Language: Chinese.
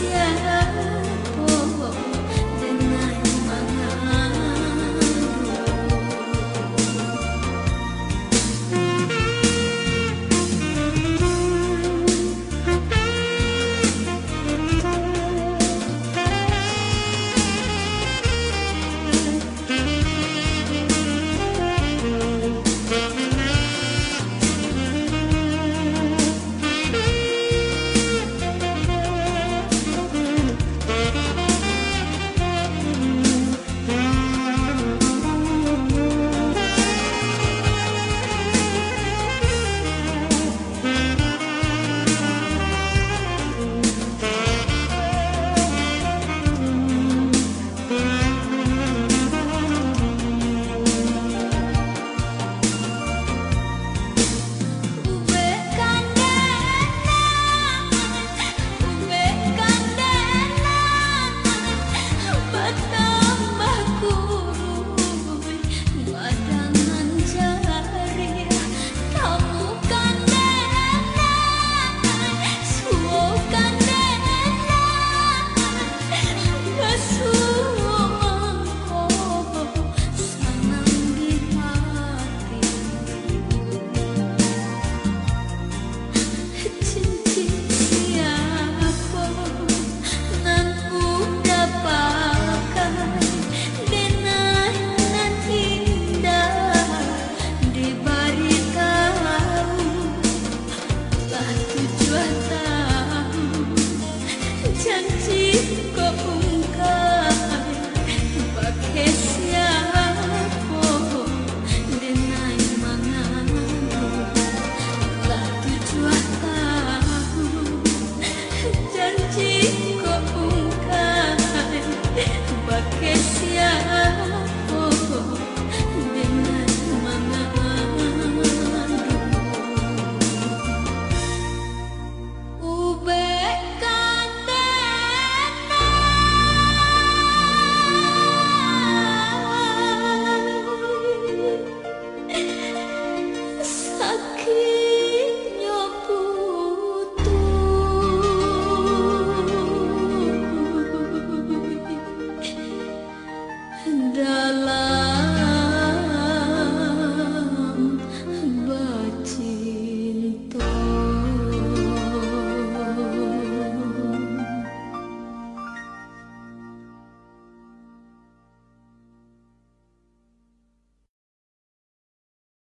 艰苦